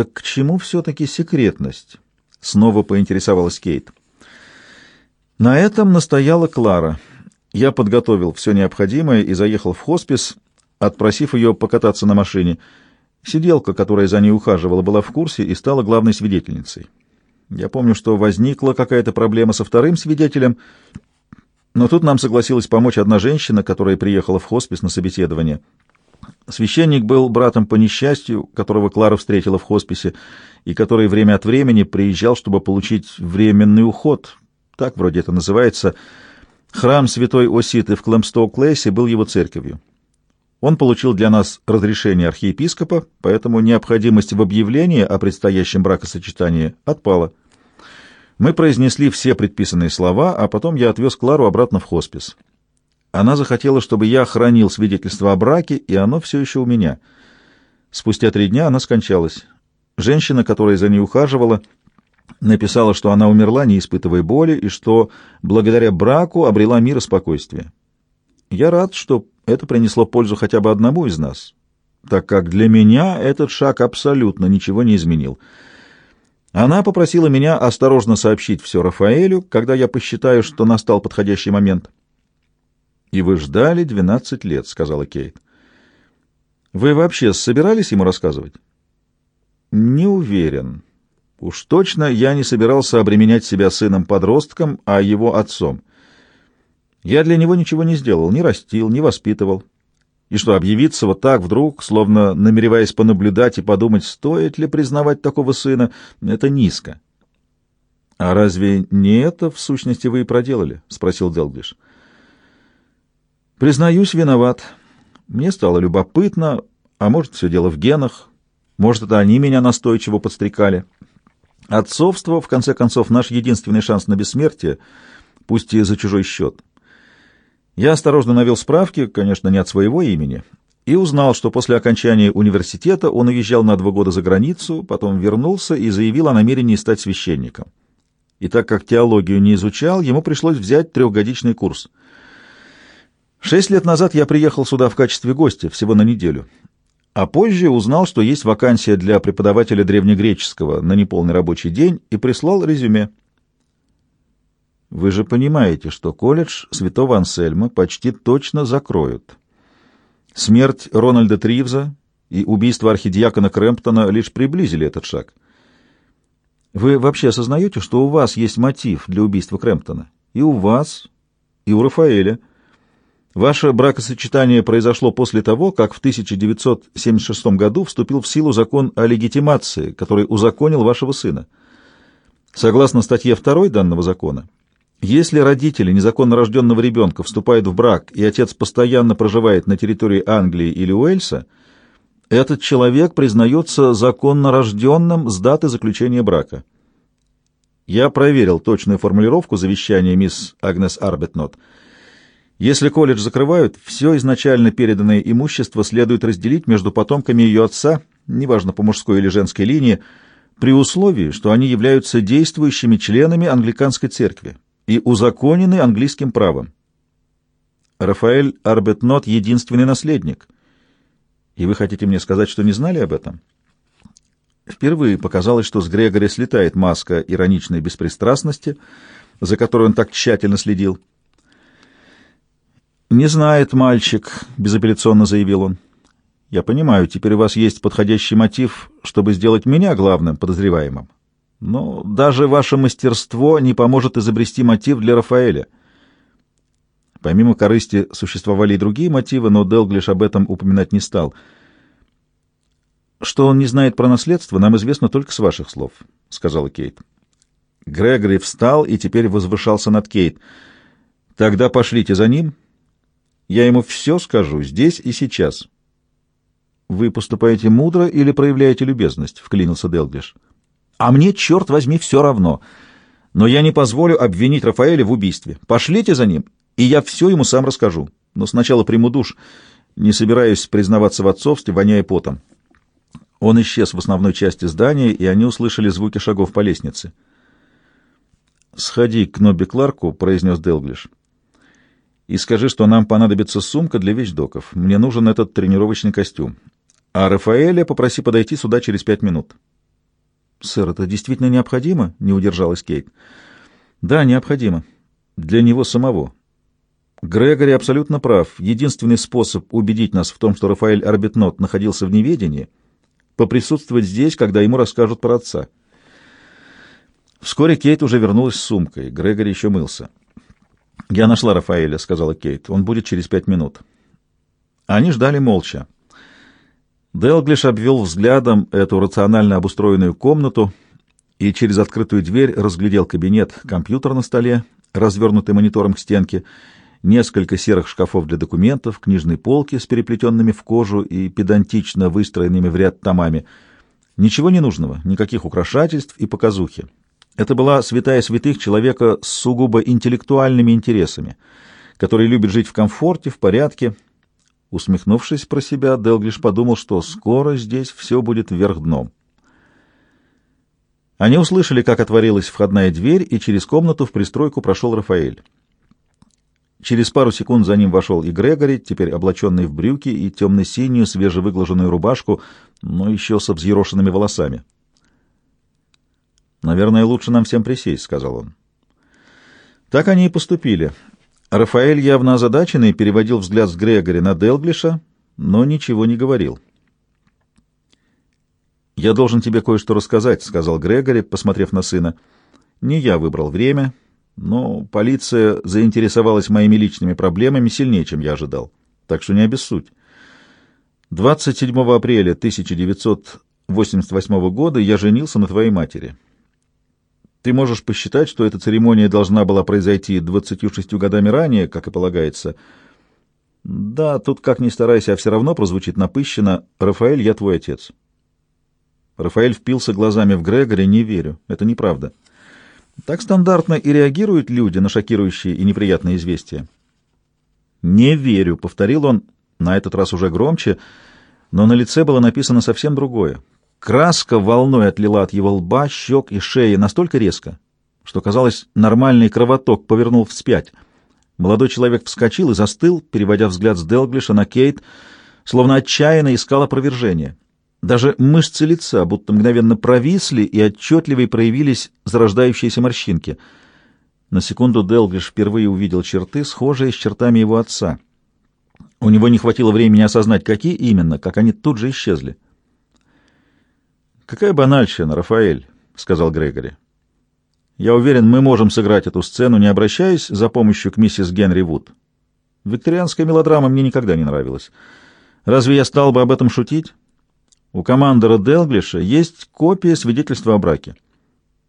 Так к чему все-таки секретность? Снова поинтересовалась Кейт. На этом настояла Клара. Я подготовил все необходимое и заехал в хоспис, отпросив ее покататься на машине. Сиделка, которая за ней ухаживала, была в курсе и стала главной свидетельницей. Я помню, что возникла какая-то проблема со вторым свидетелем, но тут нам согласилась помочь одна женщина, которая приехала в хоспис на собеседование. Священник был братом по несчастью, которого Клара встретила в хосписе, и который время от времени приезжал, чтобы получить временный уход. Так вроде это называется. Храм святой Оситы в Клэмстоу-Клэсе был его церковью. Он получил для нас разрешение архиепископа, поэтому необходимость в объявлении о предстоящем бракосочетании отпала. Мы произнесли все предписанные слова, а потом я отвез Клару обратно в хоспис. Она захотела, чтобы я хранил свидетельство о браке, и оно все еще у меня. Спустя три дня она скончалась. Женщина, которая за ней ухаживала, написала, что она умерла, не испытывая боли, и что благодаря браку обрела мир и спокойствие. Я рад, что это принесло пользу хотя бы одному из нас, так как для меня этот шаг абсолютно ничего не изменил. Она попросила меня осторожно сообщить все Рафаэлю, когда я посчитаю, что настал подходящий момент. «И вы ждали двенадцать лет», — сказала Кейт. «Вы вообще собирались ему рассказывать?» «Не уверен. Уж точно я не собирался обременять себя сыном-подростком, а его отцом. Я для него ничего не сделал, не растил, не воспитывал. И что, объявиться вот так вдруг, словно намереваясь понаблюдать и подумать, стоит ли признавать такого сына, это низко. — А разве не это, в сущности, вы и проделали? — спросил Делглиш. — Признаюсь, виноват. Мне стало любопытно, а может, все дело в генах, может, это они меня настойчиво подстрекали. Отцовство, в конце концов, наш единственный шанс на бессмертие, пусть и за чужой счет. — я осторожно навел справки, конечно, не от своего имени, и узнал, что после окончания университета он уезжал на два года за границу, потом вернулся и заявил о намерении стать священником. И так как теологию не изучал, ему пришлось взять трехгодичный курс. Шесть лет назад я приехал сюда в качестве гостя, всего на неделю. А позже узнал, что есть вакансия для преподавателя древнегреческого на неполный рабочий день и прислал резюме. Вы же понимаете, что колледж святого Ансельма почти точно закроют. Смерть Рональда Тривза и убийство архидиакона Крэмптона лишь приблизили этот шаг. Вы вообще осознаете, что у вас есть мотив для убийства Крэмптона? И у вас, и у Рафаэля. Ваше бракосочетание произошло после того, как в 1976 году вступил в силу закон о легитимации, который узаконил вашего сына. Согласно статье 2 данного закона, если родители незаконно рожденного ребенка вступают в брак, и отец постоянно проживает на территории Англии или Уэльса, этот человек признается законно рожденным с даты заключения брака. Я проверил точную формулировку завещания мисс Агнес Арбетнот. Если колледж закрывают, все изначально переданное имущество следует разделить между потомками ее отца, неважно по мужской или женской линии, при условии, что они являются действующими членами англиканской церкви и узаконены английским правом. Рафаэль Арбетнот — единственный наследник. И вы хотите мне сказать, что не знали об этом? Впервые показалось, что с Грегори слетает маска ироничной беспристрастности, за которой он так тщательно следил. «Не знает мальчик», — безапелляционно заявил он. «Я понимаю, теперь у вас есть подходящий мотив, чтобы сделать меня главным подозреваемым. Но даже ваше мастерство не поможет изобрести мотив для Рафаэля. Помимо корысти существовали и другие мотивы, но Делглиш об этом упоминать не стал. «Что он не знает про наследство, нам известно только с ваших слов», — сказала Кейт. Грегори встал и теперь возвышался над Кейт. «Тогда пошлите за ним. Я ему все скажу, здесь и сейчас». «Вы поступаете мудро или проявляете любезность?» — вклинился Делглиш. А мне, черт возьми, все равно. Но я не позволю обвинить Рафаэля в убийстве. Пошлите за ним, и я все ему сам расскажу. Но сначала приму душ, не собираюсь признаваться в отцовстве, воняя потом. Он исчез в основной части здания, и они услышали звуки шагов по лестнице. «Сходи к Нобби Кларку», — произнес Делглиш, — «и скажи, что нам понадобится сумка для вещдоков. Мне нужен этот тренировочный костюм. А Рафаэля попроси подойти сюда через пять минут». Сэр, это действительно необходимо? Не удержалась Кейт. Да, необходимо. Для него самого. Грегори абсолютно прав. Единственный способ убедить нас в том, что Рафаэль Арбитнот находился в неведении, поприсутствовать здесь, когда ему расскажут про отца. Вскоре Кейт уже вернулась с сумкой. Грегори еще мылся. «Я нашла Рафаэля», — сказала Кейт. «Он будет через пять минут». Они ждали молча. Делглиш обвел взглядом эту рационально обустроенную комнату и через открытую дверь разглядел кабинет, компьютер на столе, развернутый монитором к стенке, несколько серых шкафов для документов, книжные полки с переплетенными в кожу и педантично выстроенными в ряд томами. Ничего не нужного, никаких украшательств и показухи. Это была святая святых человека с сугубо интеллектуальными интересами, который любит жить в комфорте, в порядке. Усмехнувшись про себя, Делглиш подумал, что скоро здесь все будет вверх дном. Они услышали, как отворилась входная дверь, и через комнату в пристройку прошел Рафаэль. Через пару секунд за ним вошел и Грегори, теперь облаченный в брюки и темно-синюю свежевыглаженную рубашку, но еще со взъерошенными волосами. «Наверное, лучше нам всем присесть», — сказал он. Так они и поступили. Рафаэль, явно озадаченный, переводил взгляд с Грегори на Делглиша, но ничего не говорил. «Я должен тебе кое-что рассказать», — сказал Грегори, посмотрев на сына. «Не я выбрал время, но полиция заинтересовалась моими личными проблемами сильнее, чем я ожидал, так что не обессудь. 27 апреля 1988 года я женился на твоей матери». Ты можешь посчитать, что эта церемония должна была произойти 26 годами ранее, как и полагается. Да, тут как ни старайся, а все равно прозвучит напыщенно «Рафаэль, я твой отец». Рафаэль впился глазами в Грегори, не верю, это неправда. Так стандартно и реагируют люди на шокирующие и неприятные известия. «Не верю», — повторил он, на этот раз уже громче, но на лице было написано совсем другое. Краска волной отлила от его лба, щек и шеи настолько резко, что, казалось, нормальный кровоток повернул вспять. Молодой человек вскочил и застыл, переводя взгляд с Делглиша на Кейт, словно отчаянно искал опровержения. Даже мышцы лица будто мгновенно провисли и отчетливее проявились зарождающиеся морщинки. На секунду Делглиш впервые увидел черты, схожие с чертами его отца. У него не хватило времени осознать, какие именно, как они тут же исчезли. «Какая банальщина, Рафаэль», — сказал Грегори. «Я уверен, мы можем сыграть эту сцену, не обращаясь за помощью к миссис Генри Вуд. Викторианская мелодрама мне никогда не нравилась. Разве я стал бы об этом шутить? У командора Делглиша есть копия свидетельства о браке.